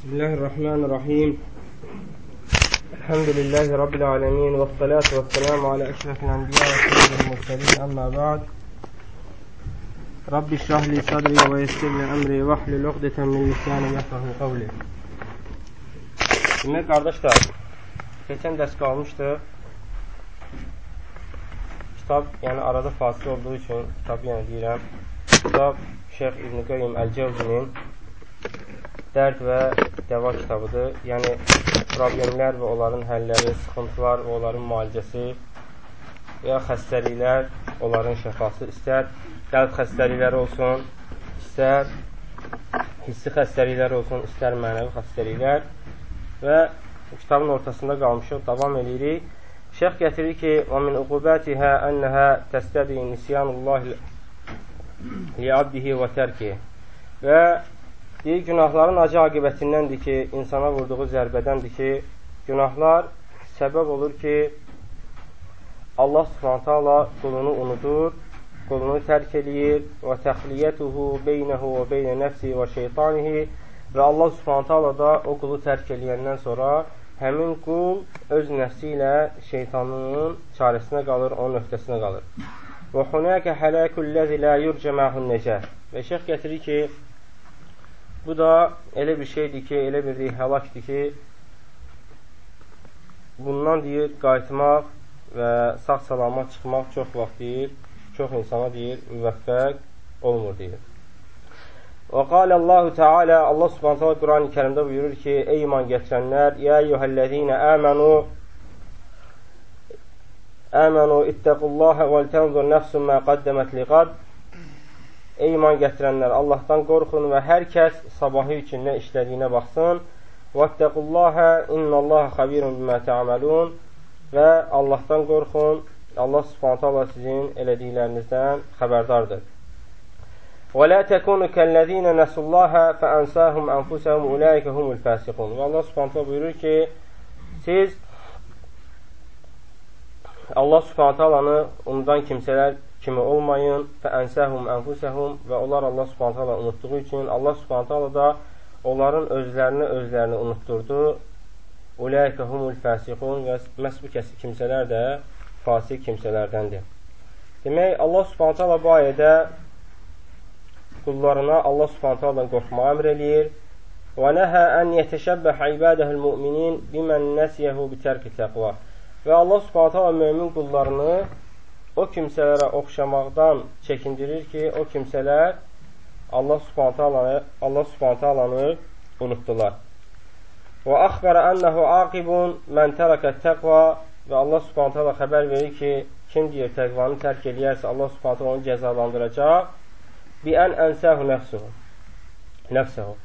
بسم الله الرحمن الرحيم الحمد لله رب العالمين والصلاة والسلام على أشرف الأنبياء وسيد المرسلين أما بعد رب اشرح لي صدري ويسر لي أمري واحلل لقدة من لساني يفقهوا قولي Demek kardeşler, geçen ders kalmıştı. Kitap yani arada fasıl olduğu için kitap yani diyelim. Kitap Şeyh İbn-i Kayyum dərd və dəva kitabıdır. Yəni, problemlər və onların həlləri, sıxıntılar və onların müalicəsi və ya xəstəliklər, onların şəfası istər qəlb xəstəlikləri olsun, istər hissi xəstəliklər olsun, istər mənəvi xəstəliklər və kitabın ortasında qalmışıq, davam edirik. Şeyx gətirir ki, وَمِنْ اُقُبَاتِهَا أَنَّهَا تَسْتَدِي نِسْيَانُ اللّٰهِ لِعَبْدِهِ وَتَرْكِهِ Və deyir, günahların acı aqibətindəndir ki, insana vurduğu zərbədəndir ki, günahlar səbəb olur ki, Allah subhanətə Allah qulunu unudur, qulunu tərk eləyir və təxliyyətuhu beynəhu və beynə nəfsi və şeytanihi və Allah subhanətə Allah da o qulu tərk eləyəndən sonra həmin qul öz nəfsi ilə şeytanının çarəsinə qalır, onun öhdəsinə qalır. Və hunəkə hələkülləzi lə yurcə məhun necə. Və şeyx gətirir ki, Bu da elə bir şeydir ki, elə bir deyil, həlakdir ki, bundan deyir, qayıtmaq və sağ-salamat çıxmaq çox vaxt deyir, çox insana deyir, müvəffəq olmur deyir. Və qalə Allahu Teala, Allah subhanətə Quran-ı kərimdə buyurur ki, ey iman gətirənlər, yə eyyuhəl-ləzinə əmənu əmənu ittəqullaha vəl tənzur nəfsun mə qaddəmət liqad Ey iman gətirənlər, Allahdan qorxun və hər kəs sabahı üçün nə işlədiyinə baxsın. Vəttəqullahə innallaha xabirun bimə tə'amalun və Allahdan qorxun. Allah Subhanahu taala sizin elədiklərinizdən xəbərdardır. Və la takunu kellezina nasullaha fa ansahum anfusahum ulaika humul fasiqun. Və Allah Subhanahu buyurur ki, siz Allah Subhanahu taalanı unudan kimsələr kimi olmayın və ənsəhum ənfusəhum və onlar Allah subhanət hala unutduğu üçün Allah subhanət hala da onların özlərini özlərini unutturdu. Uləykə humul fəsiqun və məhz bu kəsi kimsələr də fasik kimsələrdəndir. Demək, Allah subhanət hala bu ayədə qullarına Allah subhanət hala qorxmağı əmr eləyir. Və nəhə ən yetəşəbbəhə ibadəhül müminin bimən nəsiyəhu bitərki təqva. Və Allah subhanət hala mömin qullarını o kimsələrə oxşamaqdan çəkindirir ki, o kimsələr Allah Subhanahu taala Allah Subhanahu taalanı unutdular. Və axbara annahu aqibun men təraka təqva və Allah Subhanahu taala xəbər verir ki, kim deyir təqvanı tərk eləyərsə, Allah Subhanahu taala onu cəzalandıracaq. Bi an ansahu nəfsuhu. Nəfsuhu.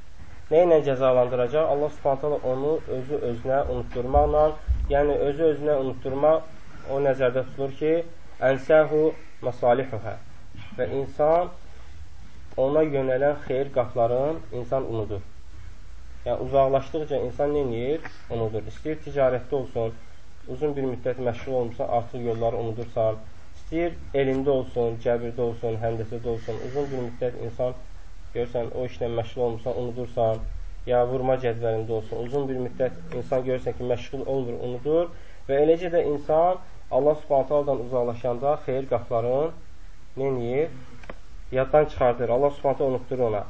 Nə ilə cəzalandıracaq? Allah Subhanahu taala onu özü özünə unutturmaqla, yəni özü özünə unutturmaq o nəzərdə tutulur ki, ənsəhu məsalihuhə və insan ona yönələn xeyir qapların insan unudur. Yəni, uzaqlaşdıqca insan nə edir? Unudur. İstəyir ticarətdə olsun, uzun bir müddət məşğul olmuşsan, artıq yolları unudursan, istəyir elində olsun, cəbirdə olsun, həndəsədə olsun, uzun bir müddət insan görsən, o işlə məşğul olmuşsan, unudursan, ya vurma cədvəlində olsun, uzun bir müddət insan görsən ki, məşğul olmur, unudur və eləcə də insan Allah subhanətələrdən uzaqlaşanda xeyir qapların neyir? Yaddan çıxardır. Allah subhanətə unutdur ona.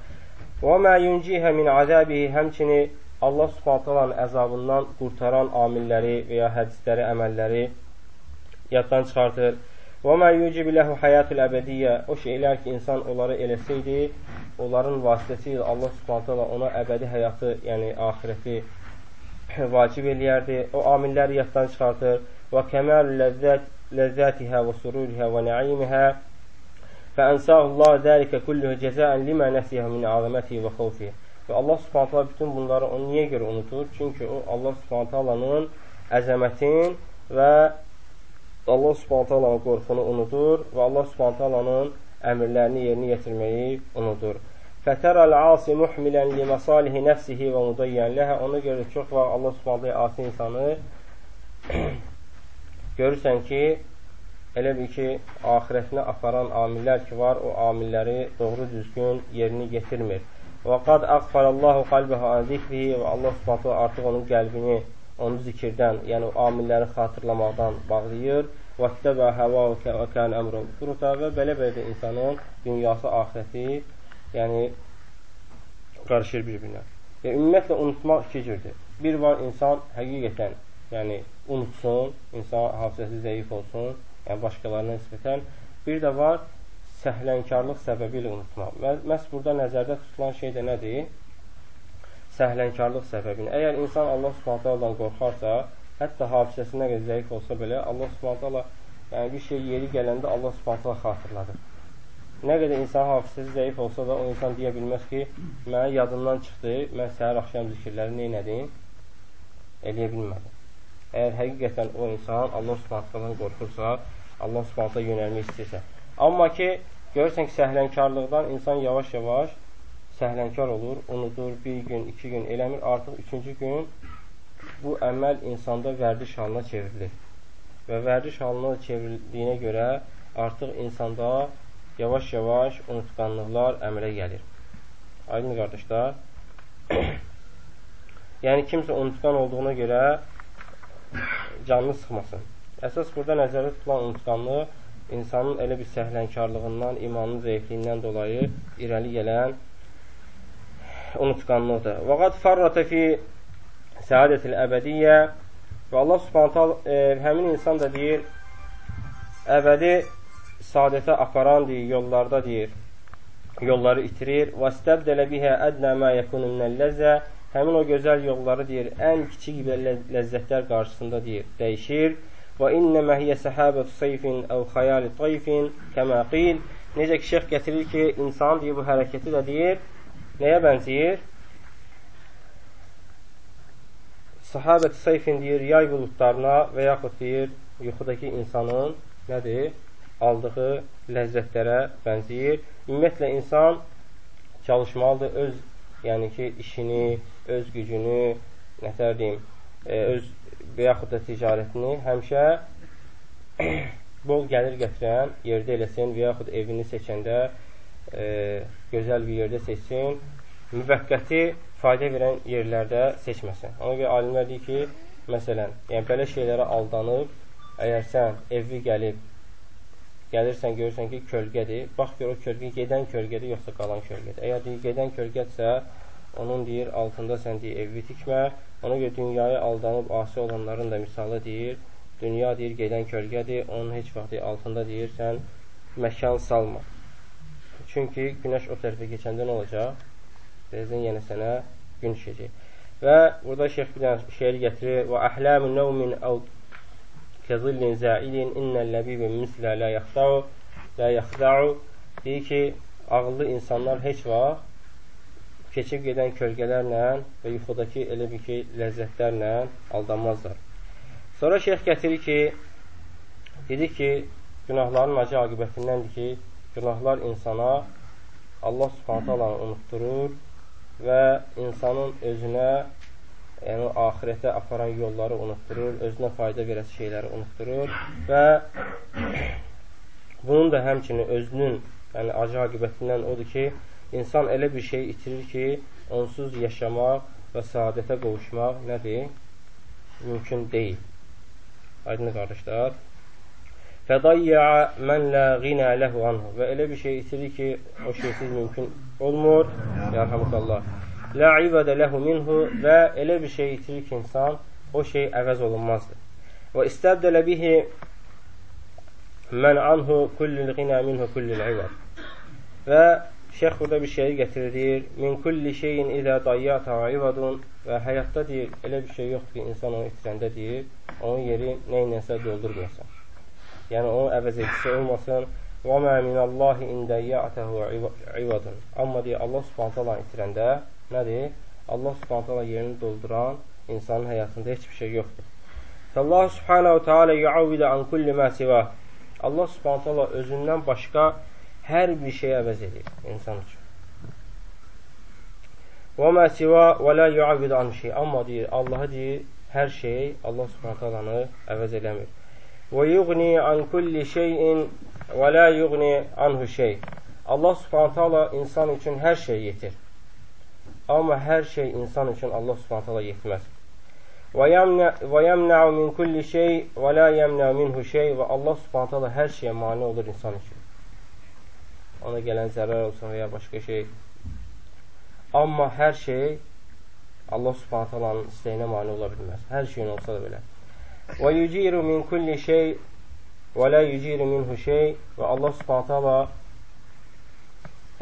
Və mə yuncihə min azəbihi həmçini Allah subhanətələrin əzabından qurtaran amilləri və ya hədisləri, əməlləri yaddan çıxardır. Və mə yucib ləhu həyatul əbədiyyə o şeylər ki, insan onları eləsəydi, onların vasitəsilə Allah subhanətələ ona əbədi həyatı, yəni ahirəti vacib eləyərdi. O amilləri yaddan çıxardır. وكمال لذات لذاتها وسرورها ونعيمها فأنساه الله ذلك كله cəzəən limə nəsihə min azəməti və xawfi. Və Allah Subhanahu bütün bunları onu niyə görə unutur? Çünki o Allah Subhanahu əzəmətin və Allah Subhanahu qorxunu unudur və Allah Subhanahu əmrlərini yerinə yetirməyi unudur. Fətərəl asi muhmilən li məsalihi nəfsihi və mudayyən ləhə. Ona görə çox vaxt Allah Subhanahu asi insanı görürsən ki, elə bil ki, axirətinə aparan amillər ki var, o amilləri doğru düzgün yerini yetirmir. Və qad əqfarallahu qalbəhu an zikrihi və Allah subhanətlə artıq onun qəlbini, onu zikirdən, yəni amilləri xatırlamaqdan bağlayır. Və kitəbə həvə və kən əmrun furuta və belə-belə də insanın dünyası, axirəti, yəni qarışır bir-birinə. Yəni, ümumiyyətlə, unutmaq iki cürdür. Bir var insan həqiqətən yəni unutsun, insan hafizəsi zəif olsun, yəni başqalarına nisbətən. Bir də var səhlənkarlıq səbəbi ilə unutmaq. Məhz burada nəzərdə tutulan şey də nədir? Səhlənkarlıq səbəbini. Əgər insan Allah Subhanahu qorxarsa, Hətta hafizəsi nə qədər zəif olsa belə, Allah subhanətə yəni bir şey yeri gələndə Allah subhanətə xatırladır. Nə qədər insan hafizəsi zəif olsa da o insan deyə bilməz ki, mənə yadımdan çıxdı, mən səhər axşam zikirləri neynədim? Eləyə bilmədim. Əgər həqiqətən o insan Allah subhanətədən qorxursa, Allah subhanətə yönəlmək istəyirsə. Amma ki, görürsən ki, səhlənkarlıqdan insan yavaş-yavaş səhlənkar olur, unudur, bir gün, iki gün eləmir, artıq üçüncü gün bu əməl insanda vərdiş halına çevrilir. Və vərdiş halına çevrildiyinə görə artıq insanda yavaş-yavaş unutqanlıqlar əmələ gəlir. Aydın qardaşlar? yəni kimsə unutqan olduğuna görə canını sıxmasın. Əsas burada nəzərdə tutulan unutqanlıq insanın elə bir səhlənkarlığından, imanın zəifliyindən dolayı irəli gələn unutqanlıqdır. Və qad farrata fi səadətil əbədiyyə və Allah subhanətə e, həmin insan da deyir, əbədi saadətə aparan deyir, yollarda deyir, yolları itirir. Və istəbdələ bihə ədnə mə yəkunu minəlləzə həmin o gözəl yolları deyir, ən kiçik ləzzətlər qarşısında deyir, dəyişir. Və innəmə hiyə səhabətu sayfin əv xəyali tayfin kəmə qil. Necə ki, şeyx gətirir ki, insan deyir, bu hərəkəti də deyir, nəyə bənzəyir? Sahabət sayfin deyir, yay buludlarına və yaxud deyir, yuxudakı insanın nədir? Aldığı ləzzətlərə bənzəyir. Ümumiyyətlə, insan çalışmalıdır öz, yəni ki, işini, öz gücünü, nətər deyim, e, öz və yaxud da ticarətini həmişə bol gəlir gətirən yerdə eləsin və yaxud evini seçəndə e, gözəl bir yerdə seçsin. Müvəqqəti fayda verən yerlərdə seçməsin. Ona görə alimlər deyir ki, məsələn, yəni belə şeylərə aldanıb, əgər sən evi gəlib, gəlirsən, görürsən ki, kölgədir, bax gör o kölgə gedən kölgədir, yoxsa qalan kölgədir. Əgər deyir, gedən kölgədirsə, onun deyir, altında sən deyir, evi tikmə. Ona görə dünyaya aldanıb asi olanların da misalı deyir, dünya deyir, gedən kölgədir, onun heç vaxt deyir, altında deyir, sən məkan salma. Çünki günəş o tərəfə keçəndə nə olacaq? Birazdan yenə sənə gün düşəcək. Və burada şeyx bir dənə şeir gətirir. Və əhlamu nəvmin əv kəzillin zəilin innəl ləbibin mislə lə yaxda'u lə yaxda'u deyir ki, ağıllı insanlar heç vaxt keçib gedən kölgələrlə və yuxudakı elə bir ki, ləzzətlərlə aldanmazlar. Sonra şeyx gətirir ki, dedi ki, günahların acı aqibətindəndir ki, günahlar insana Allah subhanətə alanı unutturur və insanın özünə yəni axirətə aparan yolları unutdurur, özünə fayda verəsi şeyləri unutdurur və bunun da həmçinin özünün yəni acı aqibətindən odur ki, insan elə bir şey itirir ki, onsuz yaşamaq və saadətə qovuşmaq nədir? Mümkün deyil. Aydın qardaşlar. Fədayya mən lə qinə ləhu anhu və elə bir şey itirir ki, o şeysiz mümkün olmur. Yarhamukallah. Lə ibədə ləhu minhu və elə bir şey itirir ki, insan o şey əvəz olunmazdır. Və istəbdələ bihi mən anhu kullil qinə minhu kullil ibəd. Və şeyx burada bir şeyi gətirir. Min kulli şeyin idə dayyata ibadun və həyatda deyir, elə bir şey yoxdur ki, insan onu itirəndə deyir, onun yeri nə ilənsə doldurmayasan yəni onun əvəz edicisi olmasın. Və mə minəllahi ində ya'təhu ivadun. Amma deyir, Allah subhanət hala itirəndə nədir? Allah subhanət hala yerini dolduran insanın həyatında heç bir şey yoxdur. Allah subhanəhu teala yuavvidə an kulli mə sivə. Allah subhanət hala özündən başqa hər bir şey əvəz edir insan üçün. Və mə sivə və lə yuavvidə an şey. Amma deyir, Allahı deyir, hər şey Allah subhanət halanı əvəz eləmir. Və yuğni an kulli şeyin və la yuğni anhu şey. Allah subhanət hala insan üçün hər şey yetir. Amma hər şey insan üçün Allah subhanət hala yetməz. Və yəmnə'u min kulli şey və la yəmnə'u minhu şey və Allah subhanət hala hər şeyə mani olur insan üçün. Ona gələn zərər olsun və ya başqa şey. Amma hər şey Allah subhanət halanın istəyinə mani ola bilməz. Hər şeyin olsa da belə. Və yüciru min kulli şey və la yüciru minhu şey və Allah subhanət hala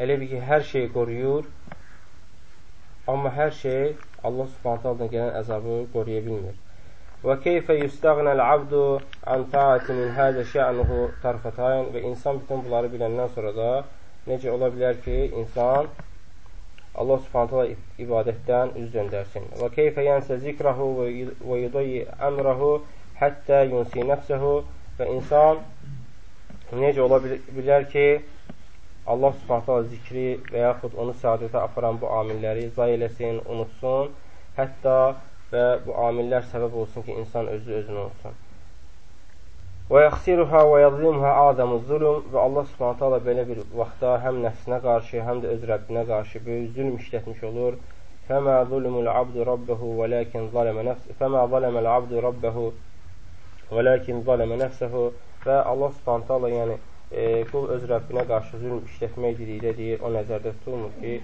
elə bir ki, hər şeyi qoruyur Amma hər şey Allah subhanətələ gələn əzabı qoruya bilmir. Və keyfə yüstəğnəl abdu an taati min həzə şə'nuhu tarfatayn və insan bütün bunları biləndən sonra da necə ola bilər ki, insan Allah subhanətələ ibadətdən üz döndərsin. Və keyfə yənsə zikrahu və yudayi əmrahu həttə yunsi nəfsəhu və insan necə ola bilər ki, Allah subhanətə zikri və yaxud onu səadətə aparan bu amilləri zay eləsin, unutsun, hətta və bu amillər səbəb olsun ki, insan özü özünü unutsun. Və yaxsiruha və yadlimha adamı zulüm və Allah subhanətə belə bir vaxtda həm nəfsinə qarşı, həm də öz Rəbbinə qarşı böyük zülm işlətmiş olur. Fəmə zulmul abdu rabbəhu və ləkin zaləmə nəfsə Fəmə zaləməl abdu rabbəhu və ləkin zaləmə nəfsəhu və Allah subhanətə yəni e, qul öz Rəbbinə qarşı zülm işlətmək dedikdə deyir, o nəzərdə tutulmur ki,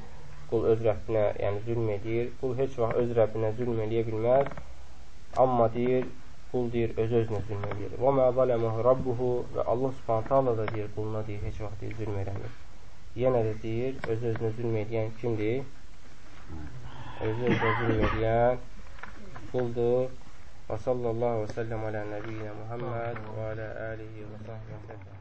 qul öz Rəbbinə yəni zülm edir. Qul heç vaxt öz Rəbbinə zülm eləyə bilməz. Amma deyir, qul deyir, öz-özünə zülm edir. Və mə zələməhu rabbuhu və Allah subhanət hala da deyir, quluna deyir, heç vaxt deyir, zülm eləmir. Yenə də deyir, öz-özünə zülm edən kimdir? Öz-özünə zülm edən quldur. Və sallallahu və səlləm alə nəbiyyinə Muhammed və alə alihi və sahbə